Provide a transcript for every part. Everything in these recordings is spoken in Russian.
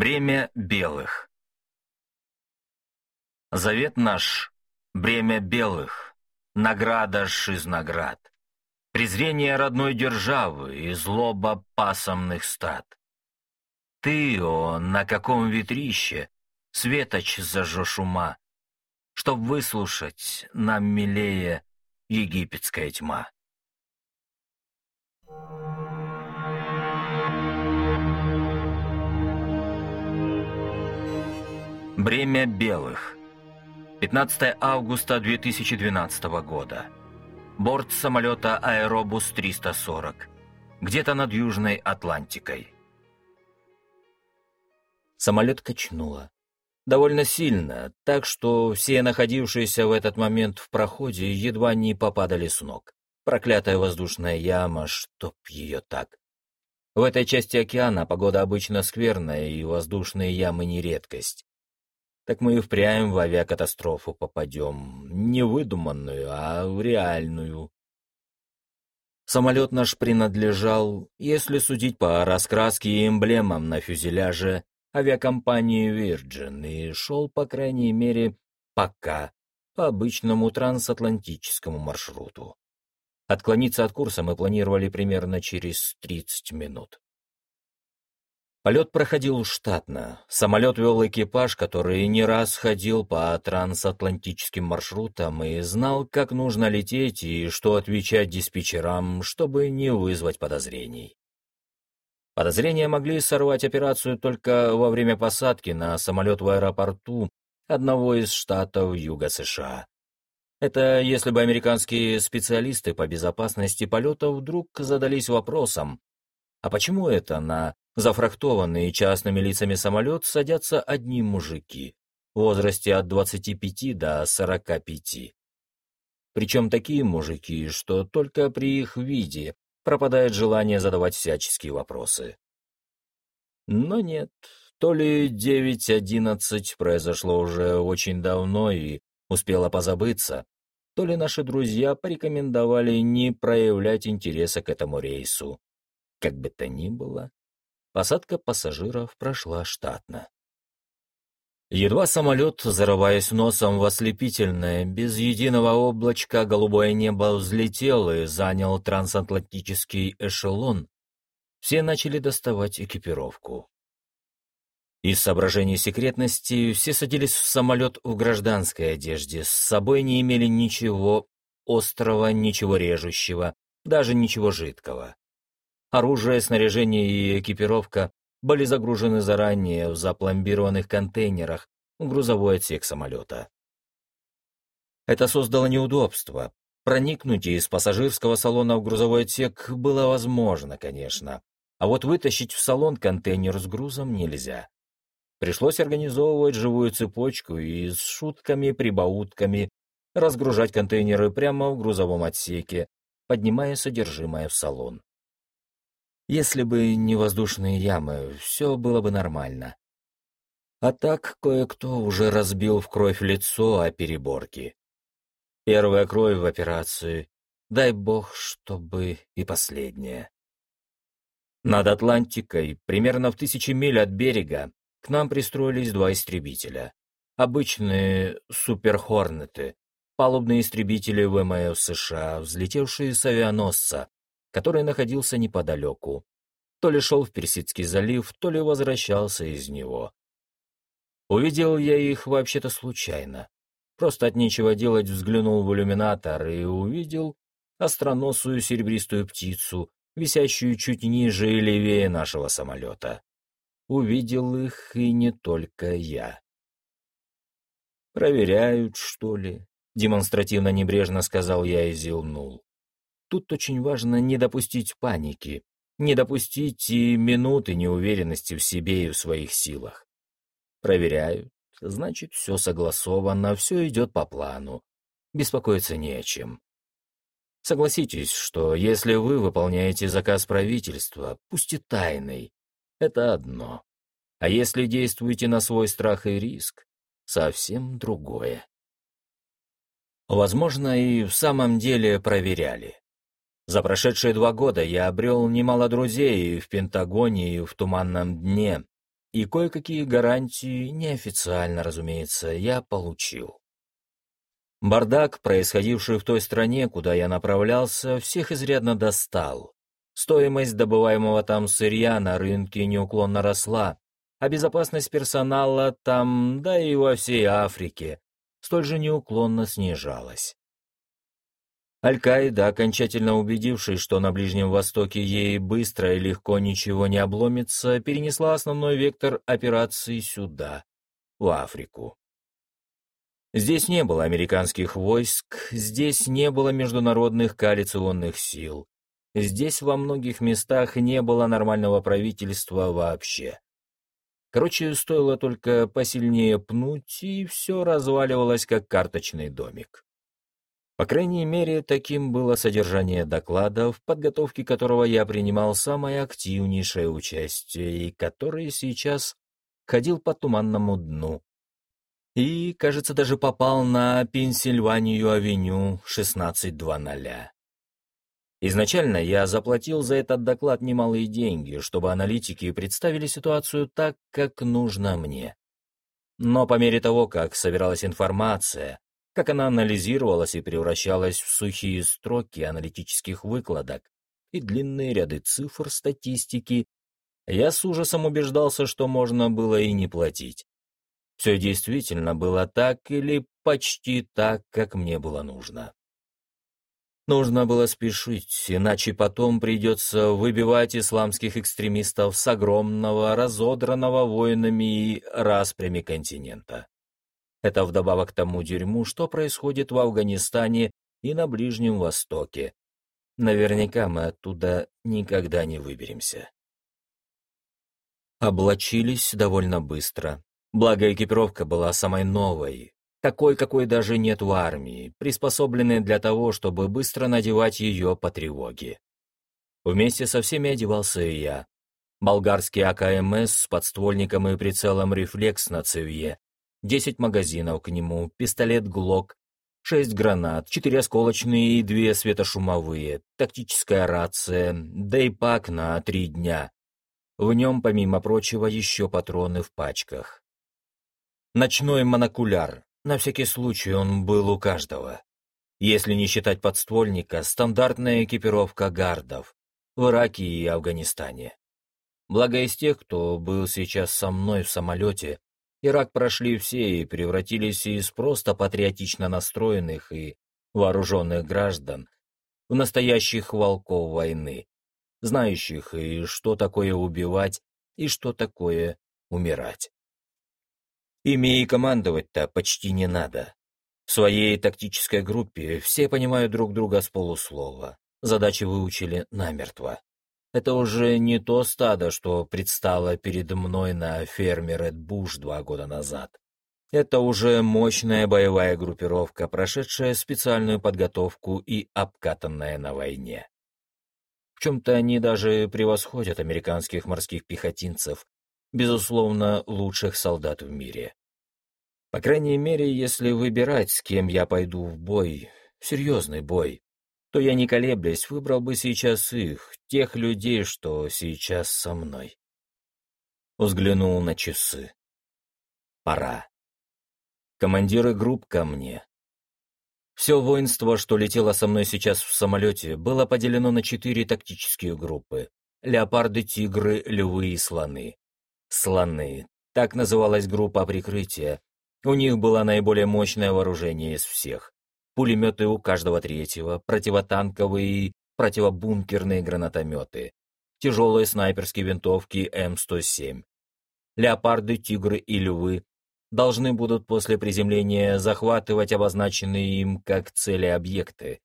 Бремя белых. Завет наш — бремя белых, награда ж из наград, презрение родной державы и злоба пасомных стад. Ты, о, на каком ветрище, светоч зажжешь ума, чтоб выслушать нам милее египетская тьма. Бремя белых. 15 августа 2012 года. Борт самолета «Аэробус 340». Где-то над Южной Атлантикой. Самолет качнуло. Довольно сильно, так что все находившиеся в этот момент в проходе едва не попадали с ног. Проклятая воздушная яма, чтоб ее так. В этой части океана погода обычно скверная, и воздушные ямы не редкость так мы и впрямь в авиакатастрофу попадем. Не выдуманную, а в реальную. Самолет наш принадлежал, если судить по раскраске и эмблемам на фюзеляже, авиакомпании Virgin и шел, по крайней мере, пока, по обычному трансатлантическому маршруту. Отклониться от курса мы планировали примерно через 30 минут. Полет проходил штатно. Самолет вел экипаж, который не раз ходил по трансатлантическим маршрутам и знал, как нужно лететь и что отвечать диспетчерам, чтобы не вызвать подозрений. Подозрения могли сорвать операцию только во время посадки на самолет в аэропорту одного из штатов Юга США. Это если бы американские специалисты по безопасности полета вдруг задались вопросом, а почему это на зафрахтованный частными лицами самолет садятся одни мужики в возрасте от 25 до 45. Причем такие мужики, что только при их виде пропадает желание задавать всяческие вопросы. Но нет, то ли 9.11 произошло уже очень давно и успело позабыться, то ли наши друзья порекомендовали не проявлять интереса к этому рейсу. Как бы то ни было, Посадка пассажиров прошла штатно. Едва самолет, зарываясь носом в ослепительное, без единого облачка голубое небо взлетел и занял трансатлантический эшелон, все начали доставать экипировку. Из соображений секретности все садились в самолет в гражданской одежде, с собой не имели ничего острого, ничего режущего, даже ничего жидкого. Оружие, снаряжение и экипировка были загружены заранее в запломбированных контейнерах в грузовой отсек самолета. Это создало неудобство. Проникнуть из пассажирского салона в грузовой отсек было возможно, конечно, а вот вытащить в салон контейнер с грузом нельзя. Пришлось организовывать живую цепочку и с шутками-прибаутками разгружать контейнеры прямо в грузовом отсеке, поднимая содержимое в салон. Если бы не воздушные ямы, все было бы нормально. А так кое-кто уже разбил в кровь лицо о переборке. Первая кровь в операции, дай бог, чтобы и последняя. Над Атлантикой, примерно в тысячи миль от берега, к нам пристроились два истребителя. Обычные суперхорнеты, палубные истребители ВМФ США, взлетевшие с авианосца, который находился неподалеку. То ли шел в Персидский залив, то ли возвращался из него. Увидел я их вообще-то случайно. Просто от нечего делать взглянул в иллюминатор и увидел остроносую серебристую птицу, висящую чуть ниже и левее нашего самолета. Увидел их и не только я. «Проверяют, что ли?» — демонстративно небрежно сказал я и зевнул. Тут очень важно не допустить паники, не допустить и минуты неуверенности в себе и в своих силах. Проверяют, значит, все согласовано, все идет по плану. Беспокоиться не о чем. Согласитесь, что если вы выполняете заказ правительства, пусть и тайный, это одно. А если действуете на свой страх и риск, совсем другое. Возможно, и в самом деле проверяли. За прошедшие два года я обрел немало друзей в Пентагоне, и в Туманном дне, и кое-какие гарантии, неофициально, разумеется, я получил. Бардак, происходивший в той стране, куда я направлялся, всех изрядно достал. Стоимость добываемого там сырья на рынке неуклонно росла, а безопасность персонала там, да и во всей Африке, столь же неуклонно снижалась. Аль-Каида, окончательно убедившись, что на Ближнем Востоке ей быстро и легко ничего не обломится, перенесла основной вектор операции сюда, в Африку. Здесь не было американских войск, здесь не было международных коалиционных сил, здесь во многих местах не было нормального правительства вообще. Короче, стоило только посильнее пнуть, и все разваливалось, как карточный домик. По крайней мере, таким было содержание доклада, в подготовке которого я принимал самое активнейшее участие и который сейчас ходил по туманному дну. И, кажется, даже попал на Пенсильванию-авеню 16.00. Изначально я заплатил за этот доклад немалые деньги, чтобы аналитики представили ситуацию так, как нужно мне. Но по мере того, как собиралась информация, как она анализировалась и превращалась в сухие строки аналитических выкладок и длинные ряды цифр статистики, я с ужасом убеждался, что можно было и не платить. Все действительно было так или почти так, как мне было нужно. Нужно было спешить, иначе потом придется выбивать исламских экстремистов с огромного, разодранного воинами и распрями континента. Это вдобавок тому дерьму, что происходит в Афганистане и на Ближнем Востоке. Наверняка мы оттуда никогда не выберемся. Облачились довольно быстро. Благо экипировка была самой новой, такой, какой даже нет в армии, приспособленной для того, чтобы быстро надевать ее по тревоге. Вместе со всеми одевался и я. Болгарский АКМС с подствольником и прицелом «Рефлекс» на цевье, 10 магазинов к нему, пистолет «Глок», 6 гранат, 4 осколочные и 2 светошумовые, тактическая рация, дейпак на 3 дня. В нем, помимо прочего, еще патроны в пачках. Ночной монокуляр, на всякий случай он был у каждого. Если не считать подствольника, стандартная экипировка гардов в Ираке и Афганистане. Благо из тех, кто был сейчас со мной в самолете, Ирак прошли все и превратились из просто патриотично настроенных и вооруженных граждан в настоящих волков войны, знающих и что такое убивать, и что такое умирать. Ими и командовать-то почти не надо. В своей тактической группе все понимают друг друга с полуслова. Задачи выучили намертво. Это уже не то стадо, что предстало перед мной на ферме Ред Буш два года назад. Это уже мощная боевая группировка, прошедшая специальную подготовку и обкатанная на войне. В чем-то они даже превосходят американских морских пехотинцев, безусловно, лучших солдат в мире. По крайней мере, если выбирать, с кем я пойду в бой, серьезный бой, то я, не колеблясь, выбрал бы сейчас их, тех людей, что сейчас со мной. Взглянул на часы. Пора. Командиры групп ко мне. Все воинство, что летело со мной сейчас в самолете, было поделено на четыре тактические группы. Леопарды, тигры, львы и слоны. Слоны. Так называлась группа прикрытия. У них было наиболее мощное вооружение из всех. Пулеметы у каждого третьего, противотанковые и противобункерные гранатометы, тяжелые снайперские винтовки М107. Леопарды, тигры и львы должны будут после приземления захватывать обозначенные им как цели объекты,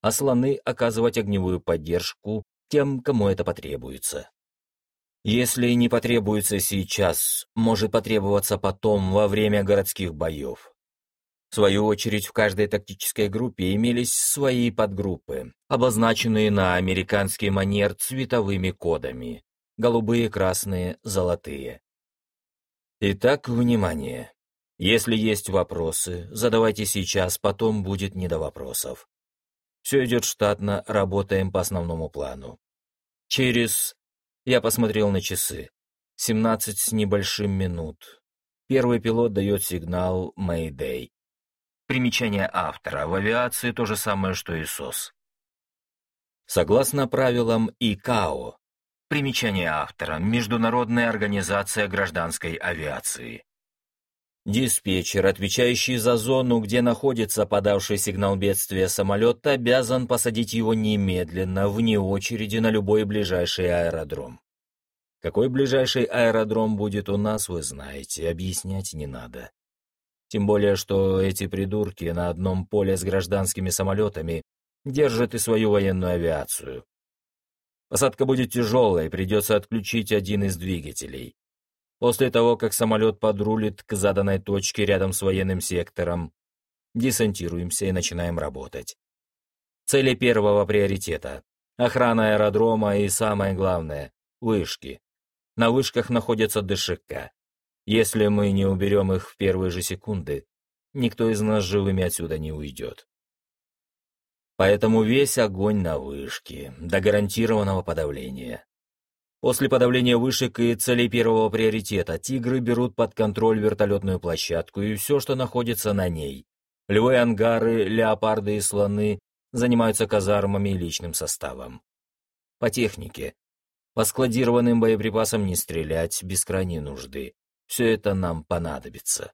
а слоны оказывать огневую поддержку тем, кому это потребуется. Если не потребуется сейчас, может потребоваться потом, во время городских боев. В свою очередь, в каждой тактической группе имелись свои подгруппы, обозначенные на американский манер цветовыми кодами – голубые, красные, золотые. Итак, внимание. Если есть вопросы, задавайте сейчас, потом будет не до вопросов. Все идет штатно, работаем по основному плану. Через я посмотрел на часы. 17 с небольшим минут. Первый пилот дает сигнал «Мэйдэй». Примечание автора. В авиации то же самое, что и СОС. Согласно правилам ИКАО. Примечание автора. Международная организация гражданской авиации. Диспетчер, отвечающий за зону, где находится подавший сигнал бедствия самолет, обязан посадить его немедленно, вне очереди, на любой ближайший аэродром. Какой ближайший аэродром будет у нас, вы знаете, объяснять не надо. Тем более, что эти придурки на одном поле с гражданскими самолетами держат и свою военную авиацию. Посадка будет тяжелой, придется отключить один из двигателей. После того, как самолет подрулит к заданной точке рядом с военным сектором, десантируемся и начинаем работать. Цели первого приоритета — охрана аэродрома и, самое главное, вышки. На вышках находятся ДШК. Если мы не уберем их в первые же секунды, никто из нас живыми отсюда не уйдет. Поэтому весь огонь на вышке, до гарантированного подавления. После подавления вышек и целей первого приоритета «Тигры» берут под контроль вертолетную площадку и все, что находится на ней. Львы, ангары, леопарды и слоны занимаются казармами и личным составом. По технике. По складированным боеприпасам не стрелять без крайней нужды. Все это нам понадобится.